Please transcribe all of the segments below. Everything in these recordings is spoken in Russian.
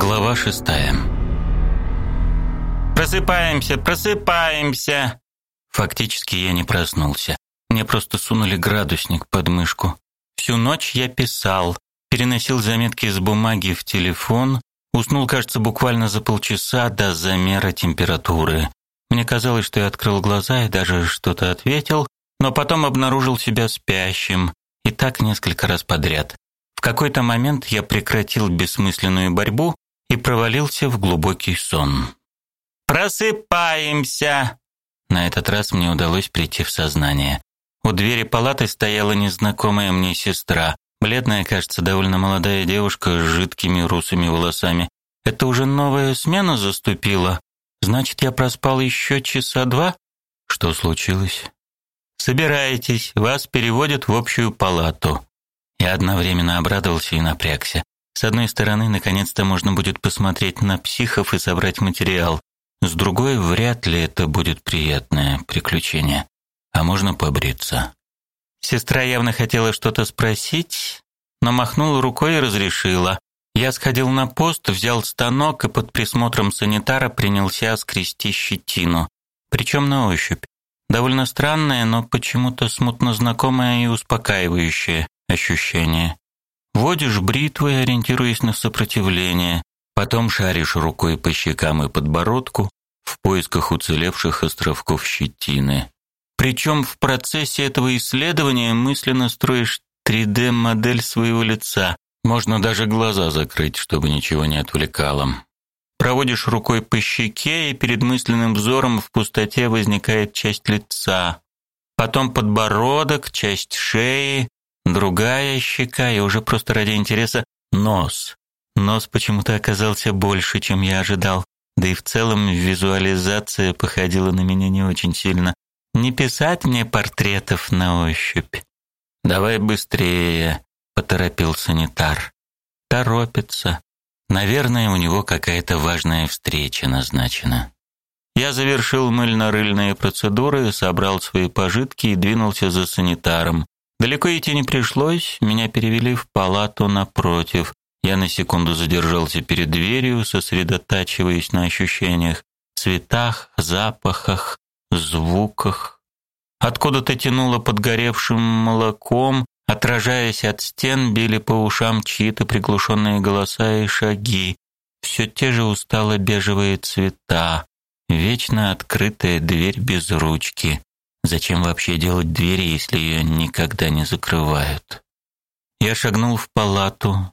Глава шестая. Просыпаемся, просыпаемся. Фактически я не проснулся. Мне просто сунули градусник под мышку. Всю ночь я писал, переносил заметки с бумаги в телефон, уснул, кажется, буквально за полчаса до замера температуры. Мне казалось, что я открыл глаза и даже что-то ответил, но потом обнаружил себя спящим, и так несколько раз подряд. В какой-то момент я прекратил бессмысленную борьбу и провалился в глубокий сон. Просыпаемся. На этот раз мне удалось прийти в сознание. У двери палаты стояла незнакомая мне сестра, бледная, кажется, довольно молодая девушка с жидкими русыми волосами. Это уже новая смена заступила. Значит, я проспал еще часа два? Что случилось? Собирайтесь, вас переводят в общую палату. Я одновременно обрадовался и напрягся. С одной стороны, наконец-то можно будет посмотреть на психов и собрать материал. С другой, вряд ли это будет приятное приключение. А можно побриться. Сестра явно хотела что-то спросить, но махнула рукой и разрешила. Я сходил на пост, взял станок и под присмотром санитара принялся скрести щетину, причем на ощупь. Довольно странное, но почему-то смутно знакомое и успокаивающее ощущение. Водишь бритвой, ориентируясь на сопротивление, потом шаришь рукой по щекам и подбородку в поисках уцелевших островков щетины. Причем в процессе этого исследования мысленно строишь 3D-модель своего лица. Можно даже глаза закрыть, чтобы ничего не отвлекало. Проводишь рукой по щеке, и перед мысленным взором в пустоте возникает часть лица. Потом подбородок, часть шеи, Другая щека, и уже просто ради интереса, нос. Нос почему-то оказался больше, чем я ожидал. Да и в целом визуализация походила на меня не очень сильно. Не писать мне портретов на ощупь. Давай быстрее, поторопил санитар. Торопится. Наверное, у него какая-то важная встреча назначена. Я завершил мыльно-рыльные процедуры, собрал свои пожитки и двинулся за санитаром. Далеко идти не пришлось, меня перевели в палату напротив. Я на секунду задержался перед дверью, сосредотачиваясь на ощущениях, цветах, запахах, звуках. Откуда-то тянуло подгоревшим молоком, отражаясь от стен, били по ушам чьи-то приглушенные голоса и шаги. Все те же устало-бежевые цвета, вечно открытая дверь без ручки. Зачем вообще делать двери, если ее никогда не закрывают? Я шагнул в палату.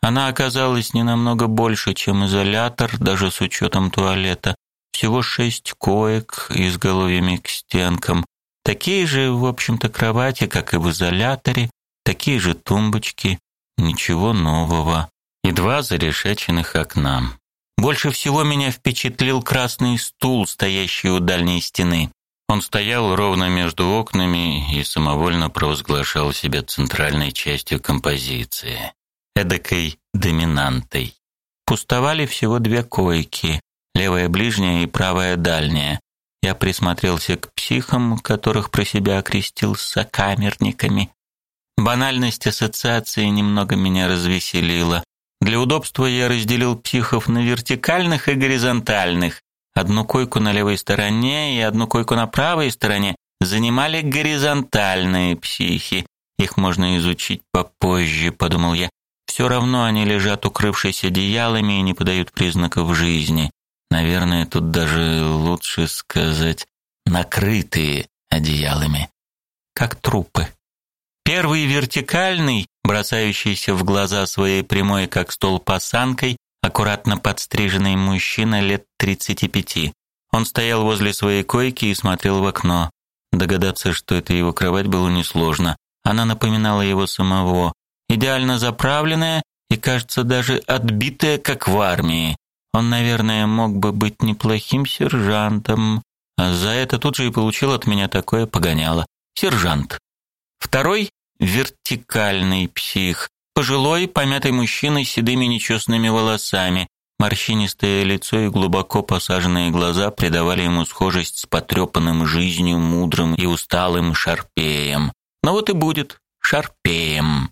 Она оказалась не намного больше, чем изолятор, даже с учетом туалета. Всего шесть коек изголовьями к стенкам. Такие же, в общем-то, кровати, как и в изоляторе, такие же тумбочки, ничего нового. И два зарешеченных окна. Больше всего меня впечатлил красный стул, стоящий у дальней стены. Он стоял ровно между окнами и самовольно провозглашал себя центральной частью композиции, эдакой доминантой. Пустовали всего две койки, левая ближняя и правая дальняя. Я присмотрелся к психам, которых про себя окрестил сокамерниками. Банальность ассоциации немного меня развеселила. Для удобства я разделил психов на вертикальных и горизонтальных, Одну койку на левой стороне и одну койку на правой стороне занимали горизонтальные психи. Их можно изучить попозже, подумал я. Все равно они лежат укрывшись одеялами и не подают признаков жизни. Наверное, тут даже лучше сказать накрытые одеялами, как трупы. Первый вертикальный, бросающийся в глаза своей прямой как столб осанкой, аккуратно подстриженный мужчина лет 35. Он стоял возле своей койки и смотрел в окно. Догадаться, что это его кровать, было несложно. Она напоминала его самого, идеально заправленная и, кажется, даже отбитая, как в армии. Он, наверное, мог бы быть неплохим сержантом. А за это тут же и получил от меня такое погоняло. Сержант. Второй вертикальный псих, Пожилой, помятый мужчина с седыми нечестными волосами. Морщинистое лицо и глубоко посаженные глаза придавали ему схожесть с потрепанным жизнью, мудрым и усталым шарпеем. Но вот и будет шарпеем.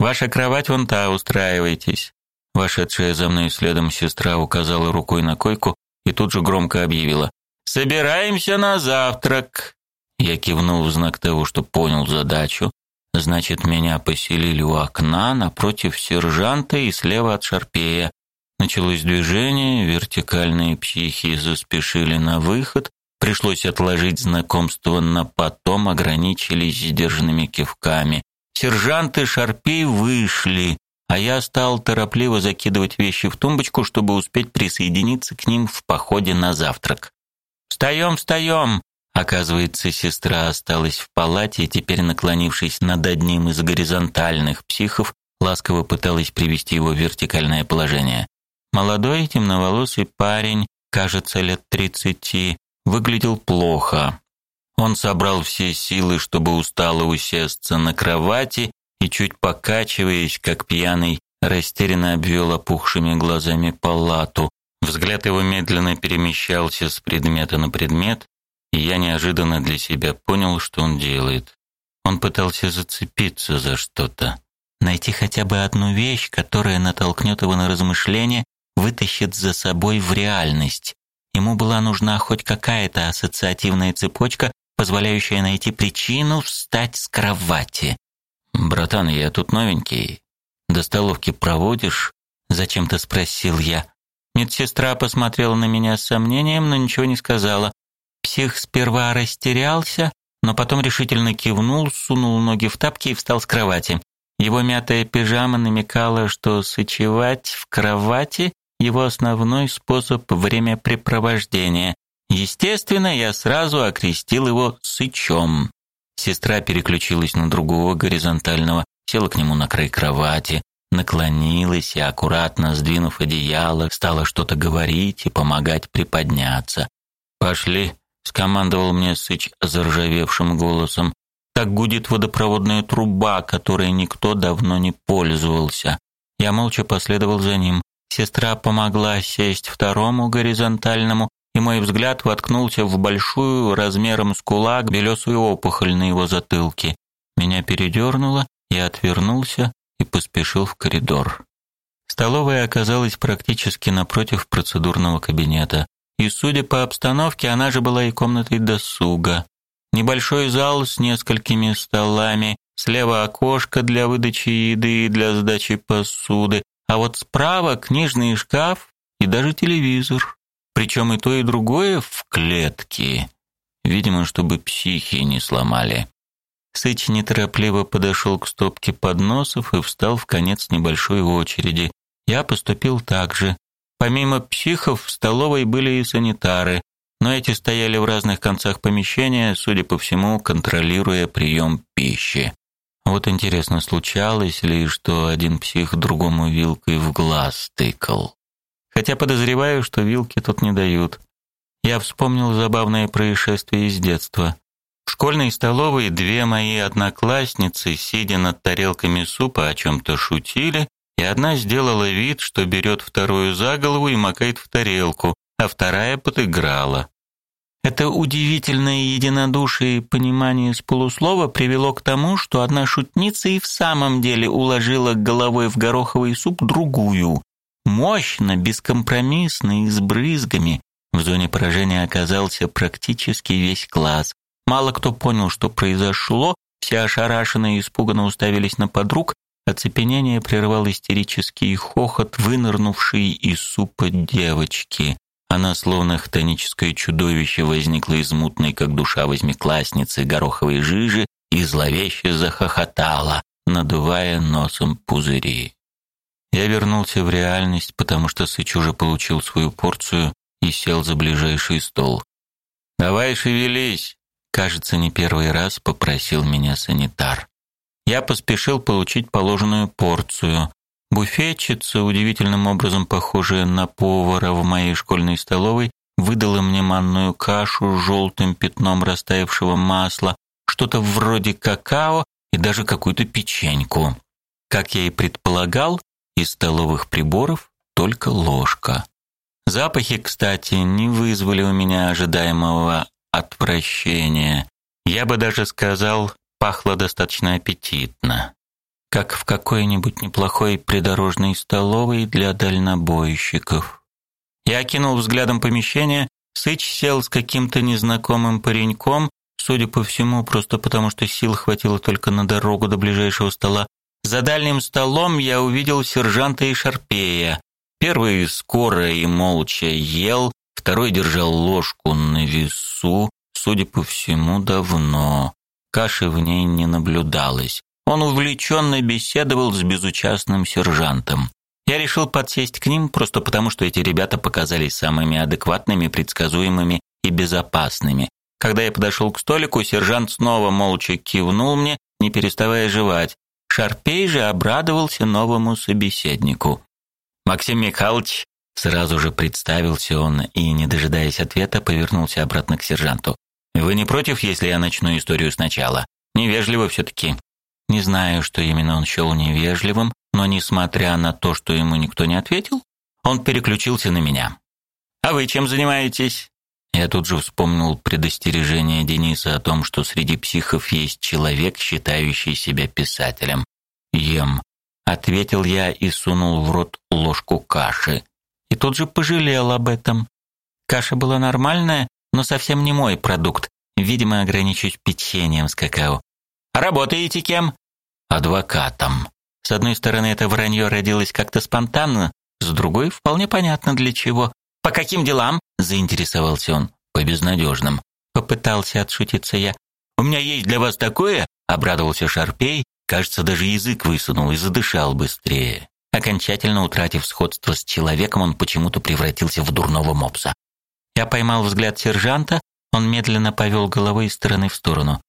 Ваша кровать вон та, устраивайтесь. Вошедшая за мной следом сестра указала рукой на койку и тут же громко объявила: "Собираемся на завтрак". Я кивнул в знак того, что понял задачу. Значит, меня поселили у окна напротив сержанта и слева от Шарпея. Началось движение, вертикальные психи заспешили на выход. Пришлось отложить знакомство на потом, ограничились сдержанными кивками. Сержант и Шарпей вышли, а я стал торопливо закидывать вещи в тумбочку, чтобы успеть присоединиться к ним в походе на завтрак. «Встаем, встаем!» Оказывается, сестра осталась в палате и теперь, наклонившись над одним из горизонтальных психов, ласково пыталась привести его в вертикальное положение. Молодой темноволосый парень, кажется, лет тридцати, выглядел плохо. Он собрал все силы, чтобы устало усесться на кровати и, чуть покачиваясь, как пьяный, растерянно обвел опухшими глазами палату. Взгляд его медленно перемещался с предмета на предмет, и я неожиданно для себя понял, что он делает. Он пытался зацепиться за что-то, найти хотя бы одну вещь, которая натолкнет его на размышления, вытащит за собой в реальность. Ему была нужна хоть какая-то ассоциативная цепочка, позволяющая найти причину встать с кровати. «Братан, я тут новенький. До столовки проводишь?» — зачем-то спросил я. Медсестра посмотрела на меня с сомнением, но ничего не сказала. Псих сперва растерялся, но потом решительно кивнул, сунул ноги в тапки и встал с кровати. Его мятая пижама намекала, что сочевать в кровати его основной способ времяпрепровождения. Естественно, я сразу окрестил его сычом. Сестра переключилась на другого горизонтального, села к нему на край кровати, наклонилась и аккуратно сдвинув одеяло, стала что-то говорить и помогать приподняться. Пошли, скомандовал мне Сыч заржавевшим голосом. Так гудит водопроводная труба, которой никто давно не пользовался. Я молча последовал за ним. Сестра помогла сесть второму горизонтальному, и мой взгляд воткнулся в большую размером с кулак белесую опухоль на его затылке. Меня передернуло, я отвернулся и поспешил в коридор. Столовая оказалась практически напротив процедурного кабинета. И, судя по обстановке, она же была и комнатой досуга. Небольшой зал с несколькими столами, слева окошко для выдачи еды и для сдачи посуды, а вот справа книжный шкаф и даже телевизор. Причем и то, и другое в клетке. Видимо, чтобы психи не сломали. Сыч неторопливо подошел к стопке подносов и встал в конец небольшой очереди. Я поступил так же. Помимо психов в столовой были и санитары, но эти стояли в разных концах помещения, судя по всему, контролируя прием пищи. Вот интересно, случалось ли, что один псих другому вилкой в глаз тыкал. Хотя подозреваю, что вилки тут не дают. Я вспомнил забавное происшествие из детства. В школьной столовой две мои одноклассницы, сидя над тарелками супа, о чем то шутили, и одна сделала вид, что берет вторую за голову и макает в тарелку, а вторая подыграла. Это удивительное единодушие и понимание с полуслова привело к тому, что одна шутница и в самом деле уложила головой в гороховый суп другую. Мощно, бескомпромиссно и с брызгами. В зоне поражения оказался практически весь класс. Мало кто понял, что произошло, все ошарашенные и испуганно уставились на подруг, Оцепенение прервал истерический хохот, вынырнувший из супа девочки. Она, словно хтоническое чудовище, возникла из мутной, как душа восьмиклассницы, гороховой жижи и зловеще захохотала, надувая носом пузыри. Я вернулся в реальность, потому что Сыч уже получил свою порцию и сел за ближайший стол. «Давай шевелись!» Кажется, не первый раз попросил меня санитар я поспешил получить положенную порцию. Буфетчица, удивительным образом похожая на повара в моей школьной столовой, выдала мне манную кашу с желтым пятном растаявшего масла, что-то вроде какао и даже какую-то печеньку. Как я и предполагал, из столовых приборов только ложка. Запахи, кстати, не вызвали у меня ожидаемого отвращения. Я бы даже сказал, пахло достаточно аппетитно. как в какой-нибудь неплохой придорожной столовой для дальнобойщиков. Я окинул взглядом помещение, Сыч сел с каким-то незнакомым пареньком, судя по всему, просто потому что сил хватило только на дорогу до ближайшего стола. За дальним столом я увидел сержанта и шарпея. Первый скоро и молча ел, второй держал ложку на весу, судя по всему, давно. Каши в ней не наблюдалось. Он увлеченно беседовал с безучастным сержантом. Я решил подсесть к ним просто потому, что эти ребята показались самыми адекватными, предсказуемыми и безопасными. Когда я подошел к столику, сержант снова молча кивнул мне, не переставая жевать. Шарпей же обрадовался новому собеседнику. Максим Михайлович сразу же представился он и, не дожидаясь ответа, повернулся обратно к сержанту. Вы не против, если я начну историю сначала? Невежливо все таки не знаю, что именно он счел невежливым, но несмотря на то, что ему никто не ответил, он переключился на меня. А вы чем занимаетесь? Я тут же вспомнил предостережение Дениса о том, что среди психов есть человек, считающий себя писателем. Ем, ответил я и сунул в рот ложку каши. И тут же пожалел об этом. Каша была нормальная, но совсем не мой продукт. Видимо, ограничусь печеньем с какао. Работаете кем? Адвокатом. С одной стороны, это вранье родилось как-то спонтанно, с другой вполне понятно для чего. По каким делам? заинтересовался он. По безнадежным. Попытался отшутиться я. У меня есть для вас такое, обрадовался Шарпей, кажется, даже язык высунул и задышал быстрее. Окончательно утратив сходство с человеком, он почему-то превратился в дурного мопса. Я поймал взгляд сержанта, он медленно повел головой из стороны в сторону.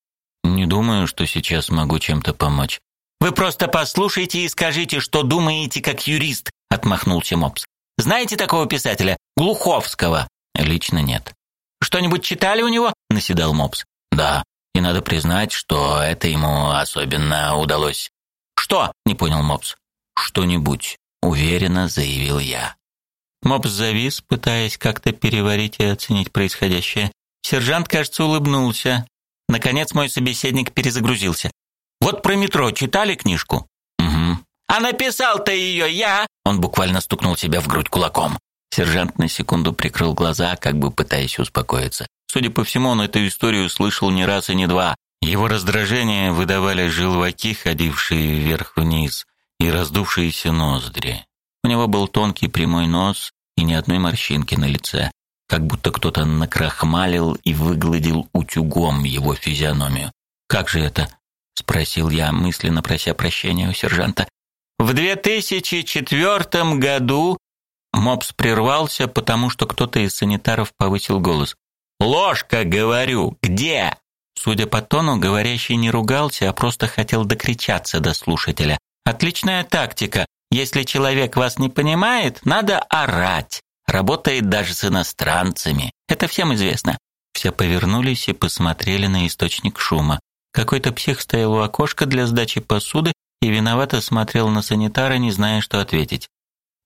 Не думаю, что сейчас могу чем-то помочь. Вы просто послушайте и скажите, что думаете как юрист, отмахнулся Мопс. Знаете такого писателя Глуховского? Лично нет. Что-нибудь читали у него? наседал Мопс. Да, и надо признать, что это ему особенно удалось. Что? не понял Мопс. Что-нибудь, уверенно заявил я. Мопс завис, пытаясь как-то переварить и оценить происходящее. Сержант, кажется, улыбнулся. Наконец мой собеседник перезагрузился. Вот про метро читали книжку? Угу. А написал-то ее я. Он буквально стукнул себя в грудь кулаком. Сержант на секунду прикрыл глаза, как бы пытаясь успокоиться. Судя по всему, он эту историю слышал не раз и не два. Его раздражение выдавали желваки, ходившие вверх-вниз, и раздувшиеся ноздри. У него был тонкий прямой нос и ни одной морщинки на лице как будто кто-то накрахмалил и выгладил утюгом его физиономию. «Как же это?» — спросил я, мысленно прося прощения у сержанта. «В 2004 году...» Мопс прервался, потому что кто-то из санитаров повысил голос. «Ложка, говорю, где?» Судя по тону, говорящий не ругался, а просто хотел докричаться до слушателя. «Отличная тактика. Если человек вас не понимает, надо орать. Работает даже с иностранцами. Это всем известно. Все повернулись и посмотрели на источник шума. Какой-то псих стоял у окошка для сдачи посуды и виновато смотрел на санитара, не зная, что ответить.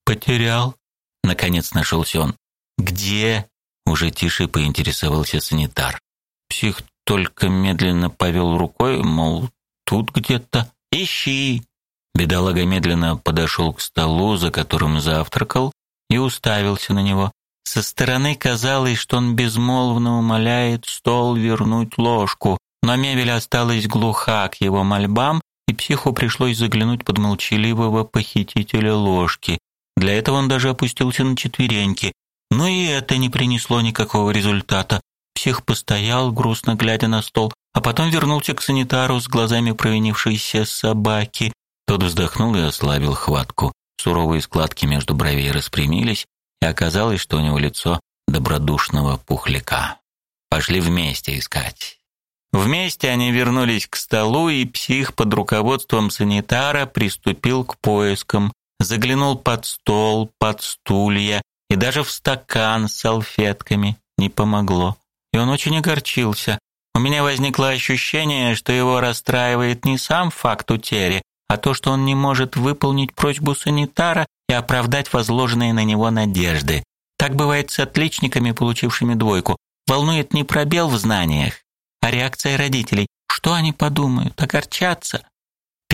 «Потерял?» — наконец нашелся он. «Где?» — уже тише поинтересовался санитар. Псих только медленно повел рукой, мол, тут где-то. «Ищи!» Бедолага медленно подошел к столу, за которым завтракал, и уставился на него. Со стороны казалось, что он безмолвно умоляет стол вернуть ложку, но мебель осталась глуха к его мольбам, и психу пришлось заглянуть под молчаливого похитителя ложки. Для этого он даже опустился на четвереньки. Но и это не принесло никакого результата. Псих постоял, грустно глядя на стол, а потом вернулся к санитару с глазами провинившейся собаки. Тот вздохнул и ослабил хватку. Суровые складки между бровей распрямились, и оказалось, что у него лицо добродушного пухляка. Пошли вместе искать. Вместе они вернулись к столу, и псих под руководством санитара приступил к поискам, заглянул под стол, под стулья и даже в стакан с салфетками. Не помогло. И он очень огорчился. У меня возникло ощущение, что его расстраивает не сам факт утери, а то, что он не может выполнить просьбу санитара и оправдать возложенные на него надежды. Так бывает с отличниками, получившими двойку. Волнует не пробел в знаниях, а реакция родителей. Что они подумают? Огорчатся?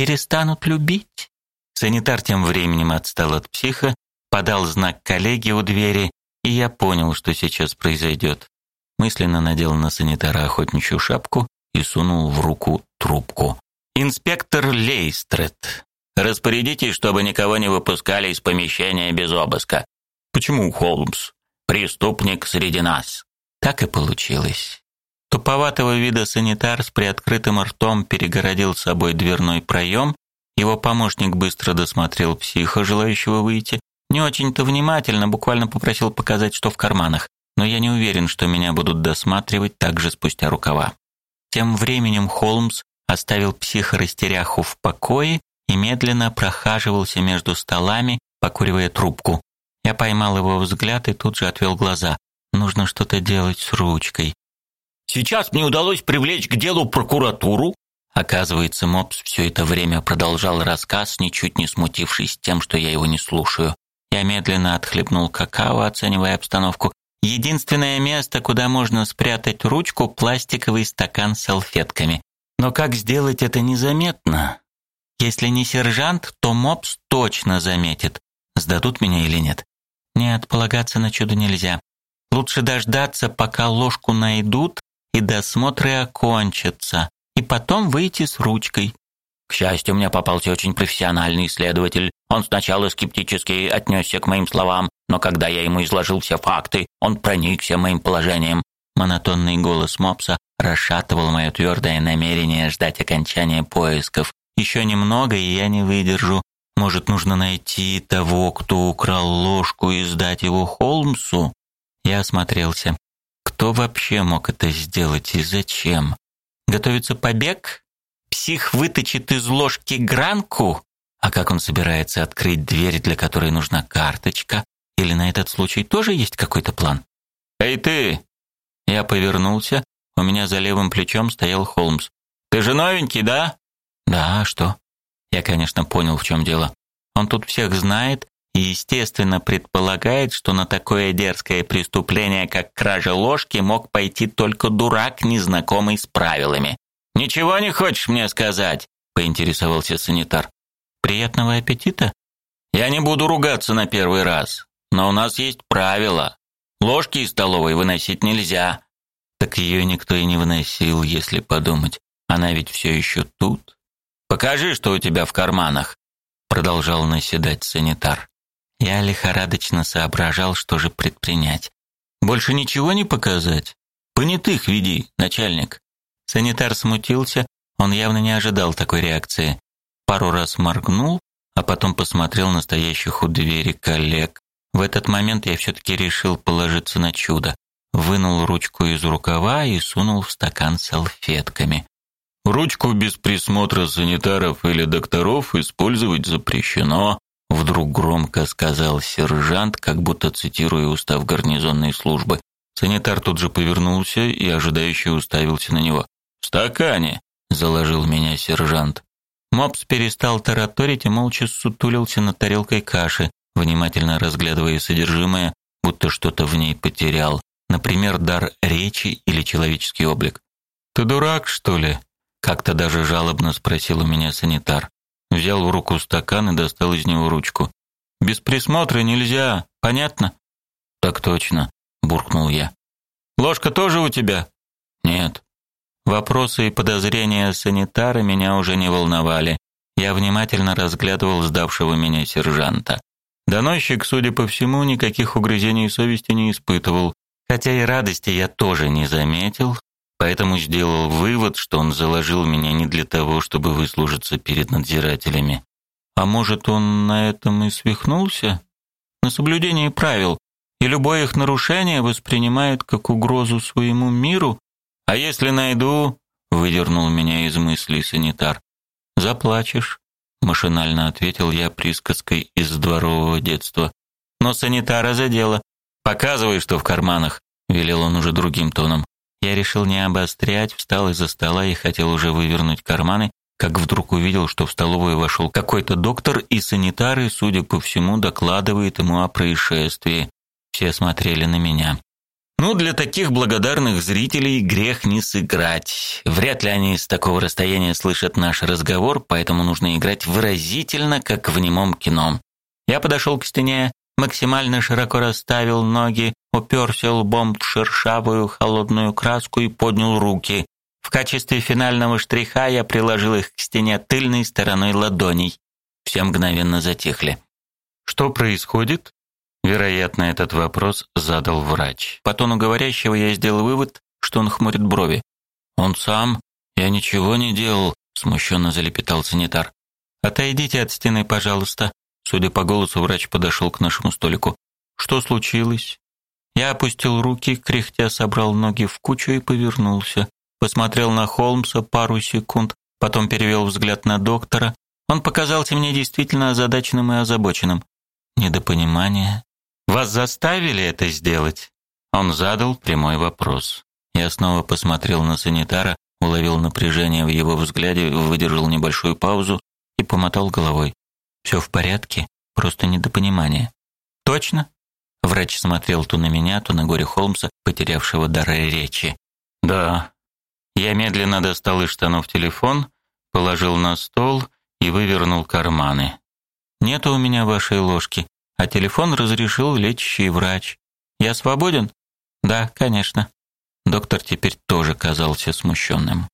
перестанут любить. Санитар тем временем отстал от психа, подал знак коллеге у двери, и я понял, что сейчас произойдет. Мысленно надел на санитара охотничью шапку и сунул в руку трубку. Инспектор Лейстрет. Распорядитесь, чтобы никого не выпускали из помещения без обыска. Почему, Холмс? Преступник среди нас. Так и получилось. Туповатого вида санитар с приоткрытым ртом перегородил собой дверной проем. Его помощник быстро досмотрел психа, желающего выйти. Не очень-то внимательно, буквально попросил показать, что в карманах. Но я не уверен, что меня будут досматривать также спустя рукава. Тем временем Холмс оставил психа-растеряху в покое и медленно прохаживался между столами, покуривая трубку. Я поймал его взгляд и тут же отвел глаза. Нужно что-то делать с ручкой. Сейчас мне удалось привлечь к делу прокуратуру. Оказывается, Мопс все это время продолжал рассказ, ничуть не смутившись тем, что я его не слушаю. Я медленно отхлебнул какао, оценивая обстановку. Единственное место, куда можно спрятать ручку пластиковый стакан с салфетками. Но как сделать это незаметно? Если не сержант, то мопс точно заметит, сдадут меня или нет. Нет, полагаться на чудо нельзя. Лучше дождаться, пока ложку найдут и досмотры окончатся, и потом выйти с ручкой. К счастью, мне попался очень профессиональный исследователь. Он сначала скептически отнесся к моим словам, но когда я ему изложил все факты, он проникся моим положением. Монотонный голос Мопса расшатывал мое твердое намерение ждать окончания поисков. Еще немного, и я не выдержу. Может, нужно найти того, кто украл ложку и сдать его Холмсу? Я осмотрелся. Кто вообще мог это сделать и зачем? Готовится побег? Псих выточит из ложки гранку? А как он собирается открыть дверь, для которой нужна карточка? Или на этот случай тоже есть какой-то план? «Эй ты!» Я повернулся. У меня за левым плечом стоял Холмс. «Ты же новенький, да?» Да, а что? Я, конечно, понял, в чем дело. Он тут всех знает и, естественно, предполагает, что на такое дерзкое преступление, как кража ложки, мог пойти только дурак, незнакомый с правилами. «Ничего не хочешь мне сказать?» – поинтересовался санитар. «Приятного аппетита?» «Я не буду ругаться на первый раз, но у нас есть правила. Ложки из столовой выносить нельзя». Так ее никто и не выносил, если подумать. Она ведь все еще тут. Покажи, что у тебя в карманах, продолжал наседать санитар. Я лихорадочно соображал, что же предпринять. Больше ничего не показать? Понятых веди, начальник. Санитар смутился, он явно не ожидал такой реакции. Пару раз моргнул, а потом посмотрел на стоящих у двери коллег. В этот момент я все таки решил положиться на чудо. Вынул ручку из рукава и сунул в стакан салфетками. Ручку без присмотра санитаров или докторов использовать запрещено, вдруг громко сказал сержант, как будто цитируя устав гарнизонной службы. Санитар тут же повернулся и ожидающе уставился на него. "В стакане", заложил меня сержант. Мопс перестал тараторить и молча сутулился над тарелкой каши, внимательно разглядывая содержимое, будто что-то в ней потерял, например, дар речи или человеческий облик. "Ты дурак, что ли?" Как-то даже жалобно спросил у меня санитар. Взял в руку стакан и достал из него ручку. Без присмотра нельзя, понятно? Так точно, буркнул я. Ложка тоже у тебя? Нет. Вопросы и подозрения санитара меня уже не волновали. Я внимательно разглядывал сдавшего меня сержанта. Доносчик, судя по всему, никаких угрызений совести не испытывал, хотя и радости я тоже не заметил, Поэтому сделал вывод, что он заложил меня не для того, чтобы выслужиться перед надзирателями. А может, он на этом и свихнулся? На соблюдении правил, и любое их нарушение воспринимает как угрозу своему миру. А если найду, выдернул меня из мыслей санитар. Заплачешь, машинально ответил я присказкой из дворового детства. Но санитара задело. Показывай, что в карманах, велел он уже другим тоном. Я решил не обострять, встал из-за стола и хотел уже вывернуть карманы, как вдруг увидел, что в столовую вошел какой-то доктор, и санитары, судя по всему, докладывают ему о происшествии. Все смотрели на меня. Ну, для таких благодарных зрителей грех не сыграть. Вряд ли они с такого расстояния слышат наш разговор, поэтому нужно играть выразительно, как в немом кино. Я подошел к стене, максимально широко расставил ноги, уперся лбом в шершавую холодную краску и поднял руки. В качестве финального штриха я приложил их к стене тыльной стороной ладоней. Все мгновенно затихли. Что происходит? Вероятно, этот вопрос задал врач. По тону говорящего я сделал вывод, что он хмурит брови. Он сам? Я ничего не делал, смущенно залепетал санитар. Отойдите от стены, пожалуйста. Судя по голосу, врач подошел к нашему столику. Что случилось? Я опустил руки, кряхтя собрал ноги в кучу и повернулся. Посмотрел на Холмса пару секунд, потом перевел взгляд на доктора. Он показался мне действительно озадаченным и озабоченным. Недопонимание, вас заставили это сделать? Он задал прямой вопрос. Я снова посмотрел на санитара, уловил напряжение в его взгляде, выдержал небольшую паузу и помотал головой. «Все в порядке, просто недопонимание. Точно? Врач смотрел то на меня, то на горе Холмса, потерявшего дар речи. Да. Я медленно достал из штанов телефон, положил на стол и вывернул карманы. Нет у меня вашей ложки, а телефон разрешил лечащий врач. Я свободен? Да, конечно. Доктор теперь тоже казался смущенным.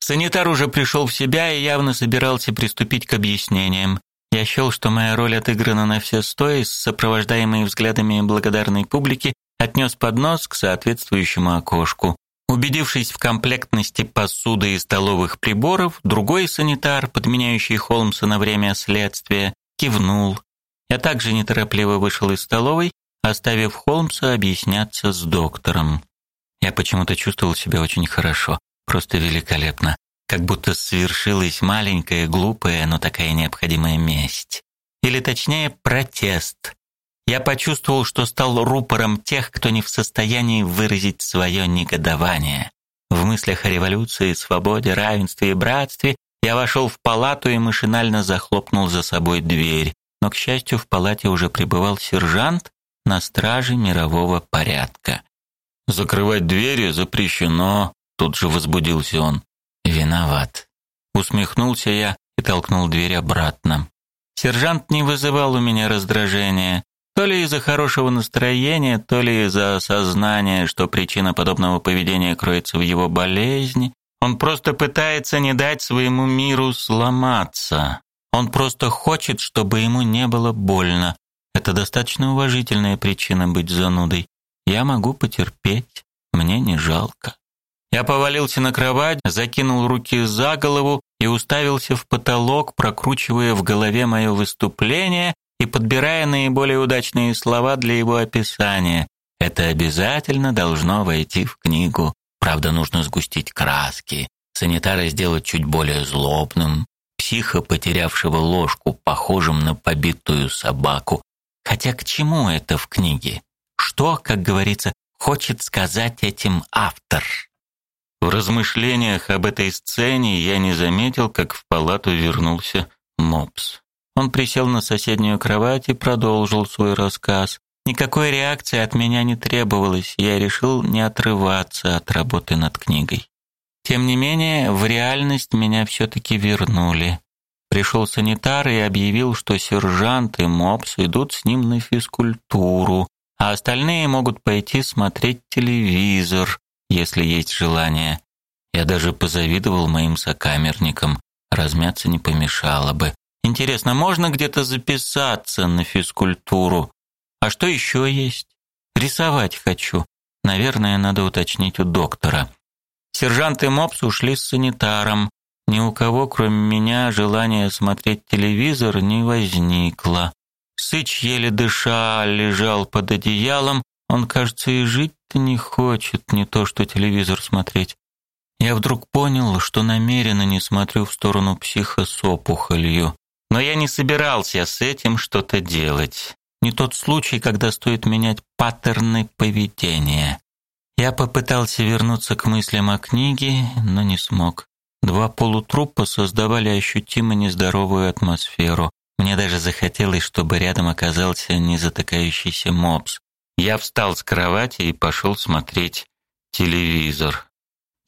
Санитар уже пришел в себя и явно собирался приступить к объяснениям. Я счел, что моя роль отыграна на все сто, и с сопровождаемой взглядами благодарной публики отнес поднос к соответствующему окошку. Убедившись в комплектности посуды и столовых приборов, другой санитар, подменяющий Холмса на время следствия, кивнул, я также неторопливо вышел из столовой, оставив Холмса объясняться с доктором. Я почему-то чувствовал себя очень хорошо, просто великолепно, как будто свершилась маленькая, глупая, но такая необходимая месть. Или точнее, протест. Я почувствовал, что стал рупором тех, кто не в состоянии выразить свое негодование. В мыслях о революции, свободе, равенстве и братстве я вошел в палату и машинально захлопнул за собой дверь но, к счастью, в палате уже пребывал сержант на страже мирового порядка. «Закрывать двери запрещено», — тут же возбудился он. «Виноват». Усмехнулся я и толкнул дверь обратно. Сержант не вызывал у меня раздражения, то ли из-за хорошего настроения, то ли из-за осознания, что причина подобного поведения кроется в его болезни. Он просто пытается не дать своему миру сломаться. Он просто хочет, чтобы ему не было больно. Это достаточно уважительная причина быть занудой. Я могу потерпеть, мне не жалко. Я повалился на кровать, закинул руки за голову и уставился в потолок, прокручивая в голове мое выступление и подбирая наиболее удачные слова для его описания. Это обязательно должно войти в книгу. Правда, нужно сгустить краски, санитара сделать чуть более злобным, психа, потерявшего ложку, похожим на побитую собаку. Хотя к чему это в книге? Что, как говорится, хочет сказать этим автор? В размышлениях об этой сцене я не заметил, как в палату вернулся Мопс. Он присел на соседнюю кровать и продолжил свой рассказ. Никакой реакции от меня не требовалось, я решил не отрываться от работы над книгой. Тем не менее, в реальность меня все-таки вернули. Пришел санитар и объявил, что сержант и мопс идут с ним на физкультуру, а остальные могут пойти смотреть телевизор, если есть желание. Я даже позавидовал моим сокамерникам, размяться не помешало бы. Интересно, можно где-то записаться на физкультуру? А что еще есть? Рисовать хочу. Наверное, надо уточнить у доктора. Сержант и мопс ушли с санитаром. Ни у кого, кроме меня, желания смотреть телевизор не возникло. Сыч, еле дыша, лежал под одеялом. Он, кажется, и жить-то не хочет, не то что телевизор смотреть. Я вдруг понял, что намеренно не смотрю в сторону психа с опухолью. Но я не собирался с этим что-то делать. Не тот случай, когда стоит менять паттерны поведения. Я попытался вернуться к мыслям о книге, но не смог. Два полутрупа создавали ощутимо нездоровую атмосферу. Мне даже захотелось, чтобы рядом оказался незатыкающийся мопс. Я встал с кровати и пошел смотреть телевизор.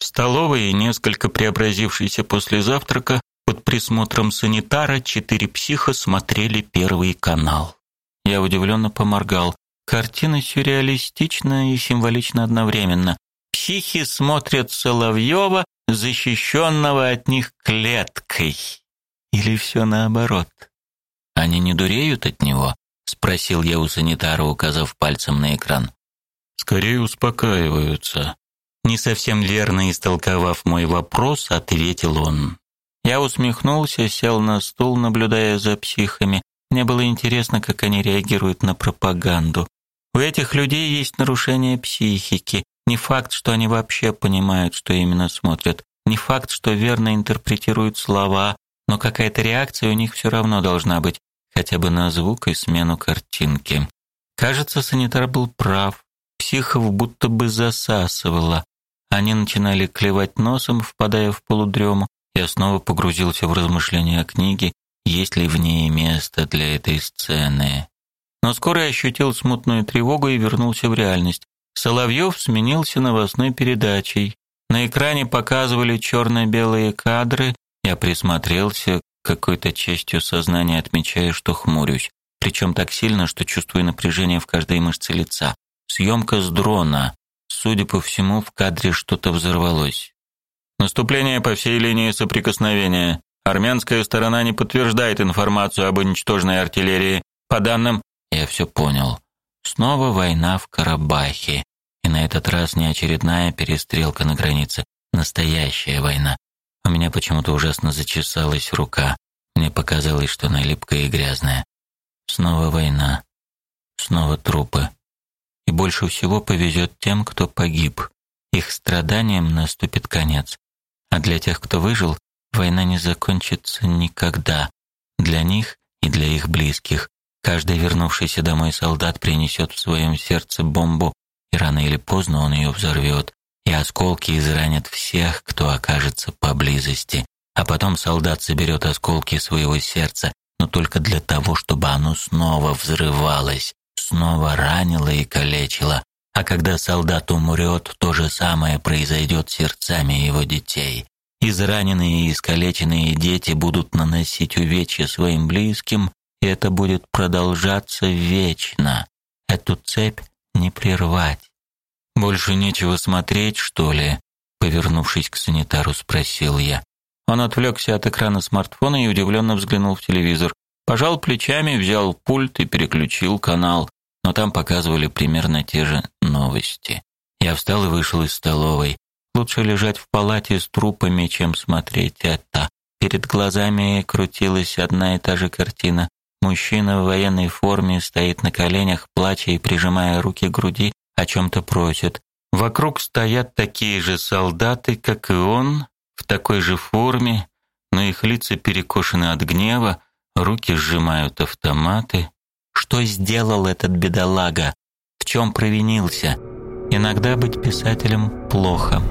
В столовой, несколько преобразившейся после завтрака, под присмотром санитара четыре психа смотрели первый канал. Я удивленно поморгал. Картина сюрреалистична и символична одновременно. Психи смотрят Соловьева, защищенного от них клеткой. Или все наоборот? Они не дуреют от него? спросил я у санитара, указав пальцем на экран. Скорее успокаиваются. Не совсем верно истолковав мой вопрос, ответил он. Я усмехнулся, сел на стул, наблюдая за психами. Мне было интересно, как они реагируют на пропаганду. У этих людей есть нарушение психики. Не факт, что они вообще понимают, что именно смотрят. Не факт, что верно интерпретируют слова, но какая-то реакция у них все равно должна быть, хотя бы на звук и смену картинки. Кажется, санитар был прав. Психов будто бы засасывало. Они начинали клевать носом, впадая в полудрему. Я снова погрузился в размышления о книге, есть ли в ней место для этой сцены. Но скоро ощутил смутную тревогу и вернулся в реальность. Соловьев сменился новостной передачей. На экране показывали черно-белые кадры. Я присмотрелся, какой-то частью сознания отмечая, что хмурюсь. Причем так сильно, что чувствую напряжение в каждой мышце лица. Съемка с дрона. Судя по всему, в кадре что-то взорвалось. Наступление по всей линии соприкосновения. Армянская сторона не подтверждает информацию об уничтоженной артиллерии. По данным, я все понял. Снова война в Карабахе. И на этот раз не очередная перестрелка на границе, настоящая война. У меня почему-то ужасно зачесалась рука. Мне показалось, что она липкая и грязная. Снова война. Снова трупы. И больше всего повезет тем, кто погиб. Их страданиям наступит конец. А для тех, кто выжил, война не закончится никогда. Для них и для их близких. Каждый вернувшийся домой солдат принесет в своем сердце бомбу, и рано или поздно он ее взорвет, и осколки изранят всех, кто окажется поблизости. А потом солдат соберет осколки своего сердца, но только для того, чтобы оно снова взрывалось, снова ранило и калечило. А когда солдат умрет, то же самое произойдет сердцами его детей. Израненные и искалеченные дети будут наносить увечья своим близким, и это будет продолжаться вечно. Эту цепь не прервать. Больше нечего смотреть, что ли? Повернувшись к санитару, спросил я. Он отвлекся от экрана смартфона и удивленно взглянул в телевизор. Пожал плечами, взял пульт и переключил канал, но там показывали примерно те же новости. Я встал и вышел из столовой. Лучше лежать в палате с трупами, чем смотреть это. Перед глазами крутилась одна и та же картина. Мужчина в военной форме стоит на коленях, плача и прижимая руки к груди, о чем-то просит. Вокруг стоят такие же солдаты, как и он, в такой же форме, но их лица перекошены от гнева, руки сжимают автоматы. Что сделал этот бедолага? В чем провинился? Иногда быть писателем плохо.